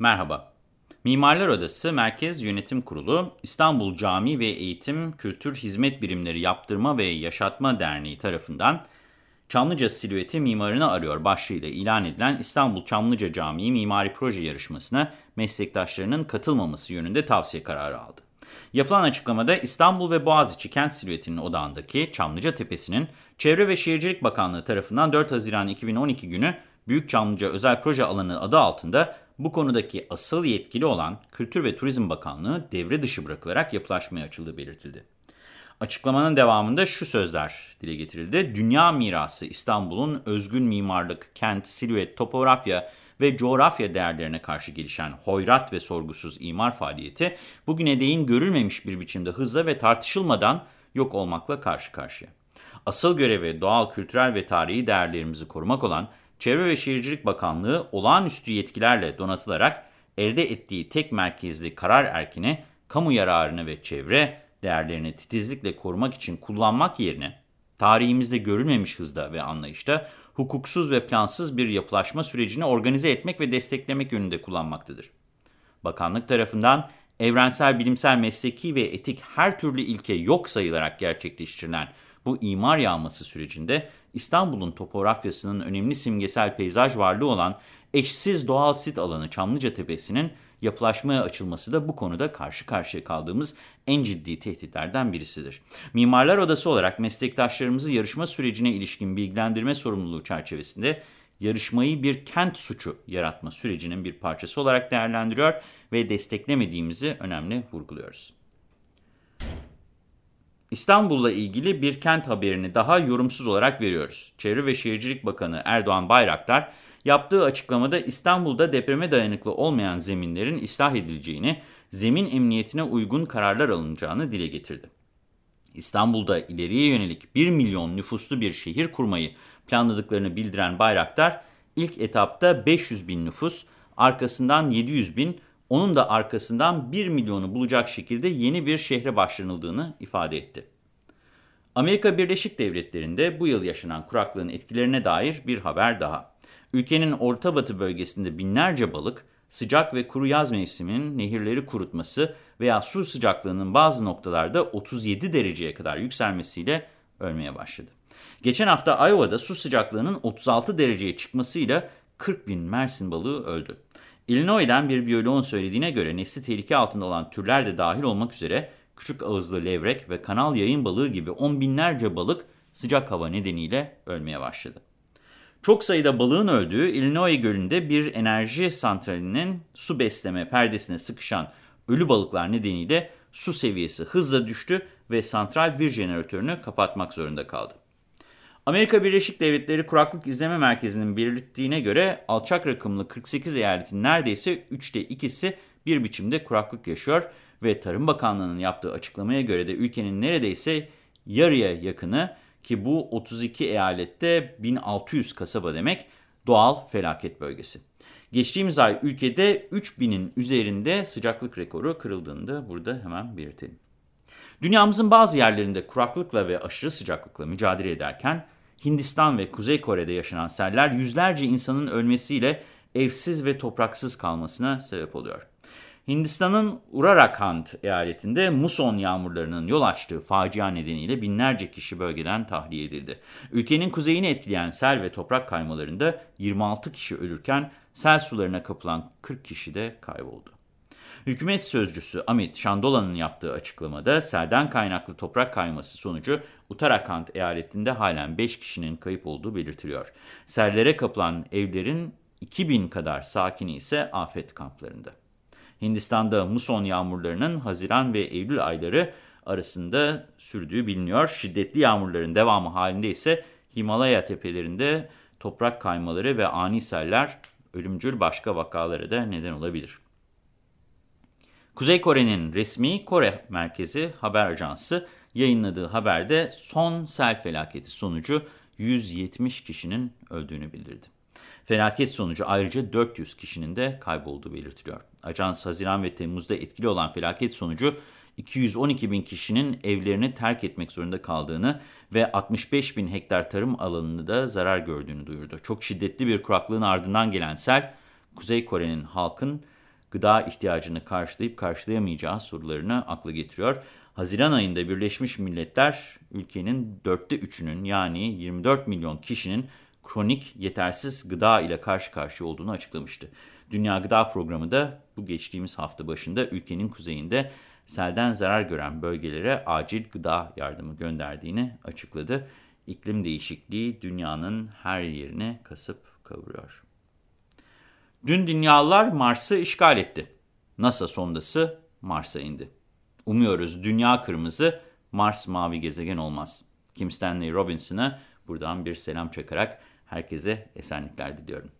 Merhaba. Mimarlar Odası Merkez Yönetim Kurulu, İstanbul Cami ve Eğitim Kültür Hizmet Birimleri Yaptırma ve Yaşatma Derneği tarafından Çamlıca Silüeti Mimarını Arıyor başlığıyla ilan edilen İstanbul Çamlıca Camii Mimari Proje Yarışması'na meslektaşlarının katılmaması yönünde tavsiye kararı aldı. Yapılan açıklamada İstanbul ve Boğaziçi kent silüetinin odağındaki Çamlıca Tepesi'nin Çevre ve Şehircilik Bakanlığı tarafından 4 Haziran 2012 günü Büyük Çamlıca Özel Proje Alanı adı altında bu konudaki asıl yetkili olan Kültür ve Turizm Bakanlığı devre dışı bırakılarak yapılaşmaya açıldığı belirtildi. Açıklamanın devamında şu sözler dile getirildi. Dünya mirası İstanbul'un özgün mimarlık, kent, silüet, topografya ve coğrafya değerlerine karşı gelişen hoyrat ve sorgusuz imar faaliyeti bugüne değin görülmemiş bir biçimde hızla ve tartışılmadan yok olmakla karşı karşıya. Asıl görevi doğal, kültürel ve tarihi değerlerimizi korumak olan Çevre ve Şehircilik Bakanlığı olağanüstü yetkilerle donatılarak elde ettiği tek merkezli karar erkini kamu yararını ve çevre değerlerini titizlikle korumak için kullanmak yerine tarihimizde görülmemiş hızda ve anlayışta hukuksuz ve plansız bir yapılaşma sürecini organize etmek ve desteklemek yönünde kullanmaktadır. Bakanlık tarafından evrensel bilimsel mesleki ve etik her türlü ilke yok sayılarak gerçekleştirilen bu imar yağması sürecinde İstanbul'un topografyasının önemli simgesel peyzaj varlığı olan eşsiz doğal sit alanı Çamlıca Tepesi'nin yapılaşmaya açılması da bu konuda karşı karşıya kaldığımız en ciddi tehditlerden birisidir. Mimarlar Odası olarak meslektaşlarımızı yarışma sürecine ilişkin bilgilendirme sorumluluğu çerçevesinde yarışmayı bir kent suçu yaratma sürecinin bir parçası olarak değerlendiriyor ve desteklemediğimizi önemli vurguluyoruz. İstanbul'la ilgili bir kent haberini daha yorumsuz olarak veriyoruz. Çevre ve Şehircilik Bakanı Erdoğan Bayraktar, yaptığı açıklamada İstanbul'da depreme dayanıklı olmayan zeminlerin ıslah edileceğini, zemin emniyetine uygun kararlar alınacağını dile getirdi. İstanbul'da ileriye yönelik 1 milyon nüfuslu bir şehir kurmayı planladıklarını bildiren Bayraktar, ilk etapta 500 bin nüfus, arkasından 700 bin, onun da arkasından 1 milyonu bulacak şekilde yeni bir şehre başlanıldığını ifade etti. Amerika Birleşik Devletleri'nde bu yıl yaşanan kuraklığın etkilerine dair bir haber daha. Ülkenin orta batı bölgesinde binlerce balık, sıcak ve kuru yaz mevsiminin nehirleri kurutması veya su sıcaklığının bazı noktalarda 37 dereceye kadar yükselmesiyle ölmeye başladı. Geçen hafta Iowa'da su sıcaklığının 36 dereceye çıkmasıyla 40 bin mersin balığı öldü. Illinois'den bir biyoloğun söylediğine göre nesli tehlike altında olan türler de dahil olmak üzere küçük ağızlı levrek ve kanal yayın balığı gibi on binlerce balık sıcak hava nedeniyle ölmeye başladı. Çok sayıda balığın öldüğü Illinois Gölü'nde bir enerji santralinin su besleme perdesine sıkışan ölü balıklar nedeniyle su seviyesi hızla düştü ve santral bir jeneratörünü kapatmak zorunda kaldı. Amerika Birleşik Devletleri Kuraklık İzleme Merkezi'nin belirttiğine göre alçak rakımlı 48 eyaletin neredeyse 3'te 2'si bir biçimde kuraklık yaşıyor ve Tarım Bakanlığı'nın yaptığı açıklamaya göre de ülkenin neredeyse yarıya yakını ki bu 32 eyalette 1600 kasaba demek doğal felaket bölgesi. Geçtiğimiz ay ülkede 3000'in üzerinde sıcaklık rekoru kırıldığını da burada hemen belirtelim. Dünyamızın bazı yerlerinde kuraklıkla ve aşırı sıcaklıkla mücadele ederken Hindistan ve Kuzey Kore'de yaşanan seller yüzlerce insanın ölmesiyle evsiz ve topraksız kalmasına sebep oluyor. Hindistan'ın Uttarakhand eyaletinde muson yağmurlarının yol açtığı facia nedeniyle binlerce kişi bölgeden tahliye edildi. Ülkenin kuzeyini etkileyen sel ve toprak kaymalarında 26 kişi ölürken sel sularına kapılan 40 kişi de kayboldu. Hükümet sözcüsü Amit Şandola'nın yaptığı açıklamada selden kaynaklı toprak kayması sonucu Uttarakhand eyaletinde halen 5 kişinin kayıp olduğu belirtiliyor. Sellere kapılan evlerin 2000 kadar sakini ise afet kamplarında. Hindistan'da muson yağmurlarının Haziran ve Eylül ayları arasında sürdüğü biliniyor. Şiddetli yağmurların devamı halinde ise Himalaya tepelerinde toprak kaymaları ve ani seller ölümcül başka vakalara da neden olabilir. Kuzey Kore'nin resmi Kore Merkezi Haber Ajansı yayınladığı haberde son sel felaketi sonucu 170 kişinin öldüğünü bildirdi. Felaket sonucu ayrıca 400 kişinin de kaybolduğu belirtiliyor. Ajans Haziran ve Temmuz'da etkili olan felaket sonucu 212 bin kişinin evlerini terk etmek zorunda kaldığını ve 65 bin hektar tarım alanını da zarar gördüğünü duyurdu. Çok şiddetli bir kuraklığın ardından gelen sel, Kuzey Kore'nin halkın gıda ihtiyacını karşılayıp karşılayamayacağı sorularını akla getiriyor. Haziran ayında Birleşmiş Milletler ülkenin dörtte üçünün yani 24 milyon kişinin kronik yetersiz gıda ile karşı karşıya olduğunu açıklamıştı. Dünya Gıda Programı da bu geçtiğimiz hafta başında ülkenin kuzeyinde selden zarar gören bölgelere acil gıda yardımı gönderdiğini açıkladı. İklim değişikliği dünyanın her yerini kasıp kavuruyor. Dün dünyalılar Mars'ı işgal etti. NASA sondası Mars'a indi. Umuyoruz dünya kırmızı, Mars mavi gezegen olmaz. Kim Stanley Robinson'a buradan bir selam çakarak herkese esenlikler diliyorum.